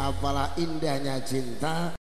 apalah indahnya cinta.